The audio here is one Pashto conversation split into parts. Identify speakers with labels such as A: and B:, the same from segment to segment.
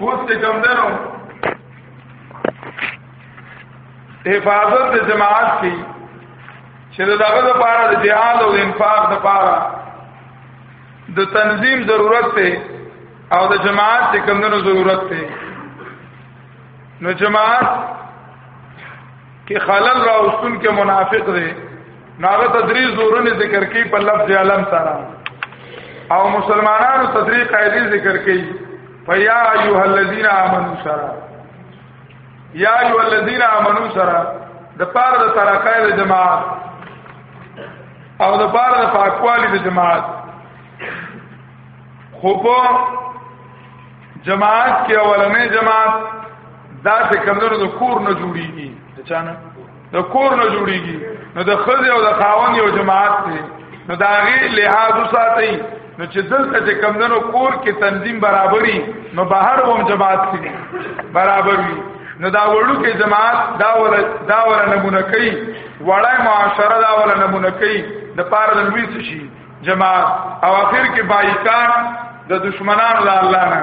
A: اوس ته کوم درو حفاظت د جماعت کی چې دغه د پاره د جهاد او انفاق د پاره د تنظیم ضرورت ته او د جماعت د کمندونو ضرورت ته نو جماعت کې خلل راوستون کې منافق دی ناغه تدریس زورونه ذکر کوي په لفظ علم سره او مسلمانانو تدریس قاعده ذکر کوي فیا ایها الذین آمنوا سرا یا ایها الذین آمنوا سرا د پاره د ترقای د جماعت او د پاره د پاکوالی د جماعت خو په جماعت کې اولنې جماعت دا چې کمزورو د کور نه جوړیږي چانه د کور نه جوړیږي نو د خزه او د خاوند یو جماعت دی نو دا غي لحاظ ساتي نو چې دلته چې کمندونو کور کې تنظیم برابرۍ نو بهر هم جماعت کې برابر وي نو دا وړو کې جماعت دا ول دا ول نمونه کوي وړای معاشره دا ول نمونه کوي د پاره د لوی شي جماعت او اخر کې بایکاټ د دشمنان لا الله نه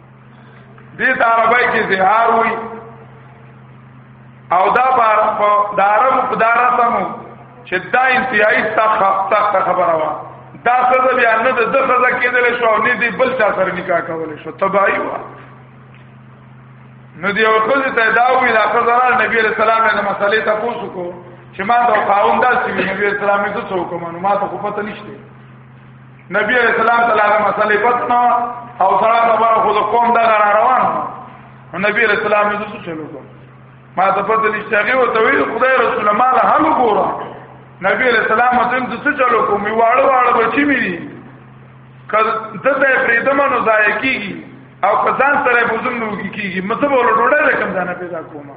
A: دې ته عربی کې زهار وي او دا بار په دارم په دارتم چې دا انتهایی سخت سخت خبره وا دا څه بیا نه د څه کېدل شو او نه دی بل چا سره نکاح کول شو تباہی وا نو دی او خپل ته دا وی دا خزر نبی رسول الله د مسلې ته پوښتنه کو چې ما دا قاوم دا چې نبی رسول الله مې څه وکړم نو ما ته خو پته نشته نبی علیہ السلام تعالی هغه مسئله پتنه او سره خبره خو د قوم دغه را روان نو نبی علیہ السلام یې څه چلو کو ما ته پته نشته هغه او تویل خدای رسول مال حل ګورا نبی علیہ السلام ته څه چلو کو می واړو واړو بچی می دي کله دته پریدمه نو ځای کیږي او کسان سره بوزم نو کیږي مته بوله ډوډۍ رقم ځانه پیدا کومه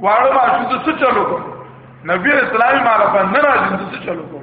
A: واړو ما شو څه چلو کو نبی علیہ السلام مال په ناراض څه چلو کو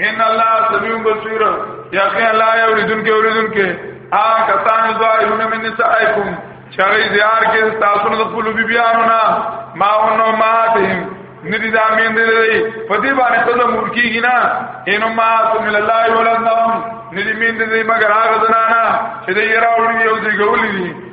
A: ان الله سميع بصير یقین الله یو ردون کې اوریدون کې آ کسان ظاهرون من نسائکم چاغی زیار کې تاسو نه خپل بی بیانو نه ما ونو ماتهم ندی دا مين دي دي په دې باندې ته مور کیږي نه انو ما سم الله ولنهم ندی مين دي مگر هغه زنانا چې دې راوړي یو ځای ګولې دي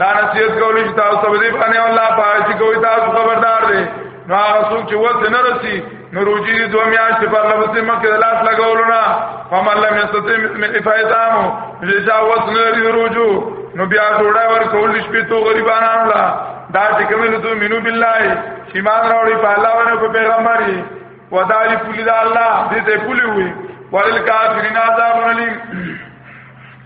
A: دا نصیحت کولی چې تاسو ته دې باندې الله پاک چې کوی تاسو خبردار دی نو هغه څوک چې وځ نه رسی نو روجی دې دوه میاشتې پر لبسې مکه لاس لګولو نه فمن لم يستطع من افایتام لذا وځ نه لري روجو نو بیا ډوډۍ ور کول شپې تو غریبانو لا دا چې کوم له تو مينو بالله شیمان راوړي په الله باندې په پیغمبري وداري پولی دا الله دې ته پولی وي ولل کافرین عذاب علیم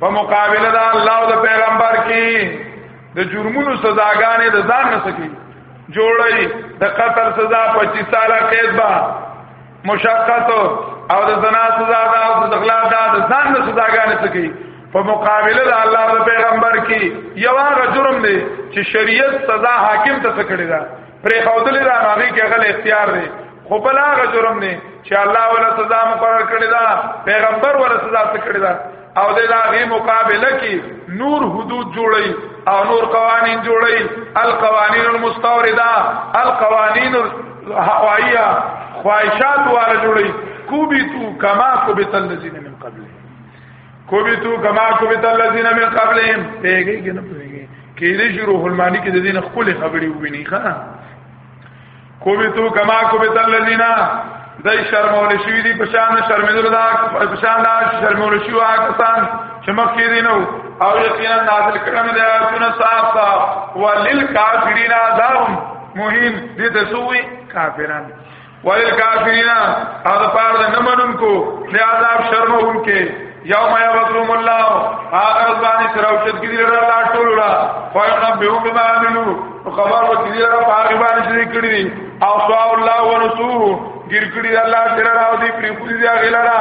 A: په مقابله د الله او د پیغمبر کې د جرمونو سزاګانې د ځان نه سکی جوړي د قتل سزا 25 ساله قید با مشقت او د زنا سزا دا او د غلا دا د ځان نه سزاګانې سکی په مقابله د الله او د پیغمبر کې یو هغه جرم دی چې شریعت سزا حاکم ته څه کړی دا پرې خودلې دا هغه کې غل اختیار دی خو بل هغه جرم نه چې الله ولا سزا مقرر کړی دا پیغمبر ولا سزا څه کړی دا او د لاغي مقابله کې نور حدود جوړي او نور قوانين جوړي القوانين المستورده القوانين الهوائيه خواهشات والا جوړي کوبي تو کما کوبي تل ذین من قبل کوبیتو کما کوبیت الذین من قبلهم پیږي کې نه پیږي کې دې شروع المانی کې د دین خپل خبرې وویني ښا کوبیتو کما کوبیت الذین دای شرمول شوی دی پشان شرمېدل دا پشان دا شرمول شو کسان چې مخکې دي نو او یقینا نازل کړم دا سن صاحب صاحب ولل کافرین عذاب مهین دې ته سوې کافرانو ولیل کافرین هغه پار د نمنون کو له عذاب شرمون کې یوم یبسوم الله هغه ځواني سره او شت کې دی الله ټول را فینبهم بما عملو خبر وکړي دی را پاګ باندې شریک کړی دی او سوا الله ونسو ګیر کړی دی الله سره راو دی پری خو دی هغه لرا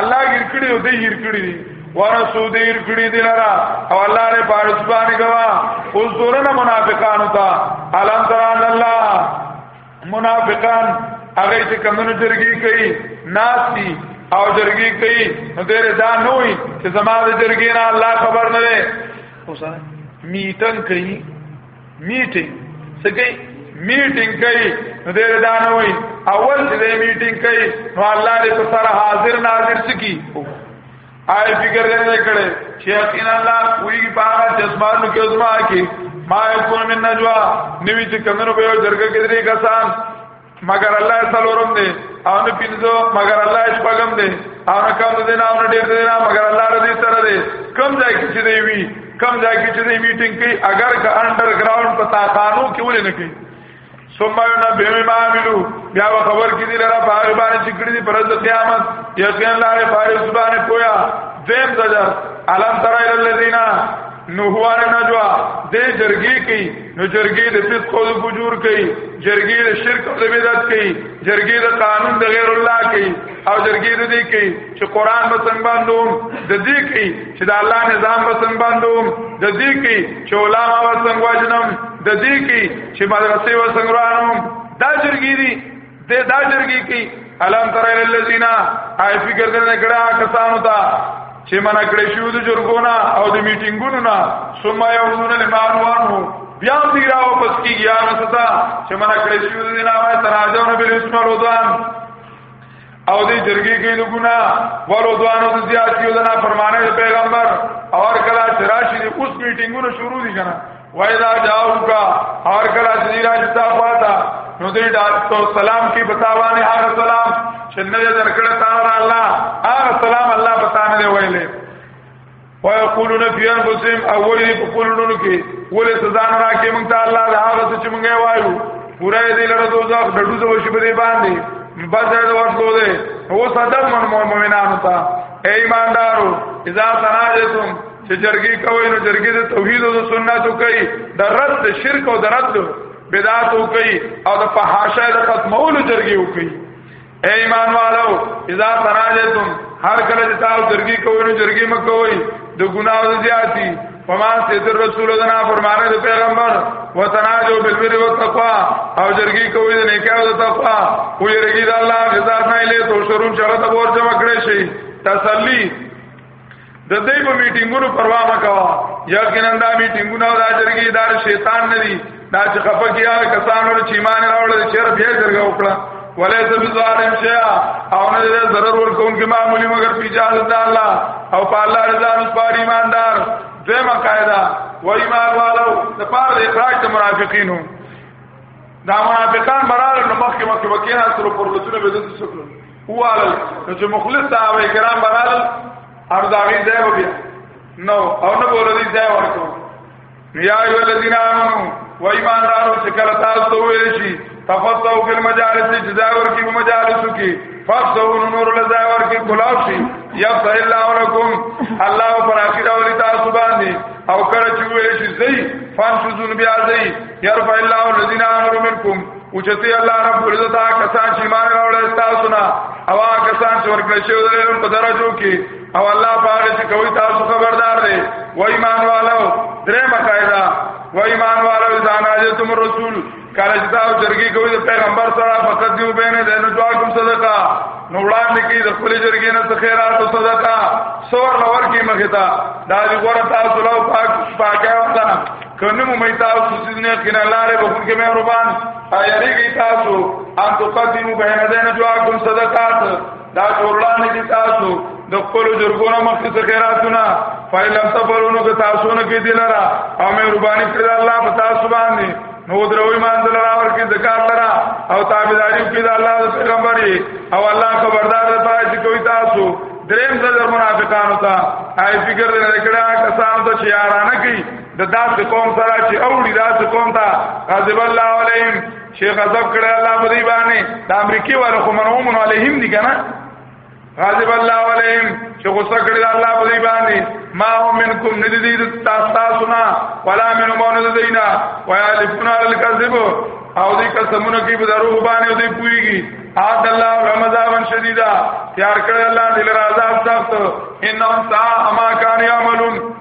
A: الله ګیر کړی او دی ګیر کړی دی ورسو دیر کړی دی لرا او الله له پارس باندې گوا اوس دورنه منافقانو ته الان تران الله منافقان هغه چې کمنو جرګي کوي ناسي او جرګي کوي نو ډېر دا نوې چې زما د جرګي نه الله خبر نه وي اوسره میټنګ کوي میټنګ څه کوي میټنګ کوي نو ډېر دا نوې اول چې میټنګ کوي نو الله دې په سره حاضر ناظر سکی آی فکر نه کړي چې یقینا الله کوئی باغ جسمانو کې ازما کې ما یکون من نجوا نوی چې کمنو به جرګه کې درې کسان مگر الله سلورم دی او نه پینځو مگر الله شپږم دی او نه کم دی نه او نه ډیر دی نه مگر الله رضی سره دی کم ځای کې چې دی وی کم ځای کې چې دی میټینګ کوي اگر که انډر ګراوند په تاخانو کې ولې نه کوي ثم ينبئ بما عملوا بیا خبر کی دی لرا باغ باندې چې کړی دی پر د قیامت یقین الله فارس باندې پویا دیم زجر الم تر الى الذين نوحوار نجوا دې جرګي کی نو جرګي د فسق او فجور کی جرګي د شرک او بدعت کی جرګي د قانون د غیر الله کی او جرګي د دې کی چې قران به څنګه باندوم د دې کی چې د الله نظام به څنګه باندوم د دې کی چې علما به څنګه وجنم د دې کی چې مدرسې و سنگرانو دا جرګی دي ته دا جرګی کی الان تر الذین آی فکر دې کړه کسانو ته چې منا کړې شو د جرګونا او د میټینګونو نا ثم یعودون لمانوانو بیا دې را واپس کیږي هغه څه چې منا کړې شو د نه وای تراجو نه بل اسم رودان او دې جرګې کې نو ګنا ورو دوانو د زیات کیو د نافرمانه پیغمبر او هر کله چې راشي د اوس میټینګونو شروع دي کنه وای دا جاو کا هر کله چې راځي تا پاتا نو دې دا تو سلام کی بتاوانه هغه سلام چې نه درکړه تعالی الله هغه سلام الله بتانه دی ویلې ويقولون في انفسهم اولي په کولونو کې ولې سزا نه راکې مونږ ته الله دا هغه څه چې مونږ وایو پورا دې لره دوزخ د دوزخ وشي په دې باندې بس دا ورته ده هو صدم من مؤمنانو ته اے ایماندارو اذا تناجتم چې جرګي کوي نو جرګي د توحید او سنت کوي د رد شرک او د رد بدعت کوي او د فحاشا د ختمولو جرګي کوي اے ایمان والو اذا تراجتم هر کله چې تاسو جرګي کوئ نو جرګي مکوئ د ګناو زیاتی فما سید رسول دنا فرمانه د پیغمبر وتناجو بالبر والتقوا او جرګي کوي د نیکه او د تقوا او یریږي د الله جزا نه لې تو شرون شرط ور جمع کړی شي تسلی د دې په میټینګونو پروا مه کوه یقینا دا میټینګونه او دا جرګې دار شیطان نه دي دا چې خفه کیا کسانو چې ایمان راوړل چې رب یې جرګه وکړه ولې ته بزارم شیا او نه دې ضرر ورکون کې معمولی مگر پیچا ده الله او په الله رضا مسپار ایماندار دیمه قاعده و ایمان والو د پاره د اخراج د منافقینو دا منافقان مرال نو مخکې مخکې وکینا سره پرلتونه به د څه وال نو چې مخلص صحابه کرام برال او دا غي ځای وبي نو او نه بوله دي ځای ورکو یا ایو الذین آمنو و ایمان دارو چې کله تاسو ته ویل شي تفصو فی المجالس چې ځای ورکی په مجالسو کې فصو نور له ځای ورکی کلاو شي یا صلی الله علیکم الله پر اخیره ولې تاسو باندې او کله چې ویل شي زئی فان شذون بیا زئی یرفع الله الذین آمنوا منکم اوچتی الله رب العزت هغه کسان چې ایمان راوړل تاسو نه او هغه کسان چې ورکړل شوی د علم په درجو کې او الله پاره چې کوي تاسو خبردار دی و ایمان والو درې مقاعده و ایمان والو ځان اجتم رسول کله چې تاسو جرګي کوي د پیغمبر سره فقط دیو بینه د نو جواب کوم صدقه نو وړاندې کې د خپل جرګې نه څه خیرات او صدقه سور لور کې مخه تا دا دی ګور تاسو له پاک پاکه وطن کنه مو مې تاسو چې نه کنا لارې به کوم کې مهربان ایری کی تاسو ان تو قدمو به نه دین جو کوم صدقات دا جوړلانه کی تاسو د خپل جرګونو مخکې څه خیراتونه فایلم تفرونو که تاسو نه کې دلرا او مې ربانی کړل الله په تاسو باندې نو درو ایمان دل راور کې ذکر لرا او تابعداري کې د الله د پیغمبري او الله خبردار ده پای چې کوي تاسو دریم ځل منافقانو ته آی فکر دې نه کړه کسان ته چې یارانه کوي د داسې قوم سره چې اوړي داسې قوم ته غضب الله علیهم چې غضب کړی الله په دې باندې د امریکای والو خو منعومن علیهم دي کنه غضب الله علیهم چې غصه کړی الله په دې باندې ما هم منکم ندی دې تاسو نه ولا من مون دینا ویالفنا الکذب او دې قسمونه کې په درو باندې او دې پويږي آد الله رمضان شدیدا تیار کړی الله دې لرا عذاب سخت انهم سا اما کان یعملون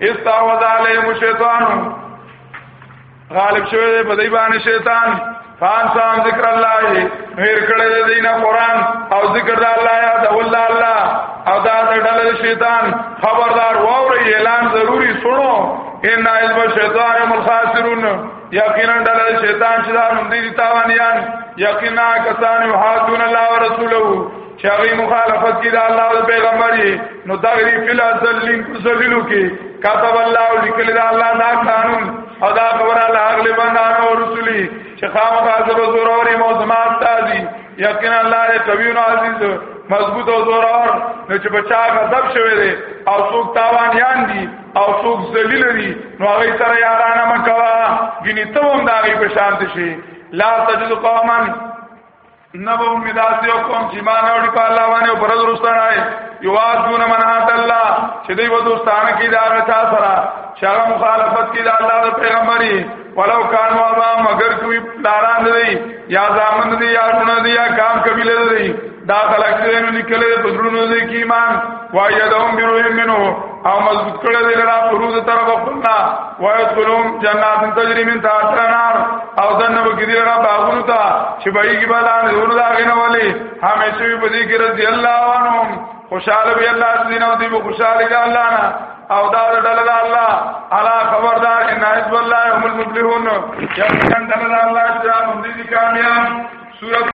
A: استعوذ علیهم الشیطان غالب شوی دی په دې باندې شیطان فان سام ذکر الله هیر کړه دې دینا قران او ذکر د الله یا د الله الله او دا ډله شیطان خبردار ووري اعلان ضروری سنو ان حزب الشیطان هم الخاسرون یقینا ډله شیطان چې دا نوم دي تاوانيان یقینا کسان یحادون الله ورسوله چې هغه مخالفت کې د الله او پیغمبر نو دا غری فل ازل لین کو ذلیلو کې كتب الله لكل دا الله دا قانون او دا خبر الله اغلی بندان و رسولی چه خام خاصب و زور اور موسمات تازی یقین اللہ دے قبیون عزیز مضبوط و زور اور نو چه بچا غضب شوه دے او سوک تاوانیان دی او سوک زلیل دی نو اغی سر یارانا مکوا گنی تو هم دا اغی پشانت شی لا تجد قومن نه به مې داسې یو قوم چې ایمان راوړي په الله باندې او پر درستانه یوازون من هات الله چې دوی و دوستانه کې دا غچا سره چې هغه مخالفت کې د الله د پیغمبري ولو کان ما ما مگر کوي داران دی یا زامن دی یا ټونه دی یا کام قبیله دی دا خلک چې نو لیکلې په درونو دی کې ایمان وایدهم بروهم منه او مضبوط کړه دې لرا پروز تر وقنا ويدخلون جنات تجري من تحتها النار او دنه وګړي لرا باغونو ته چې بای کی بلان زور دا غنه ولي همیشه وي په دې کې رضی الله عنهم خوشاله وي الله دې نو دې خوشاله دي الله نه او دا ډله دا الله الا خبردار ان حزب الله هم المفلحون یقینا ډله دا الله چې هم دې کامیاب سورۃ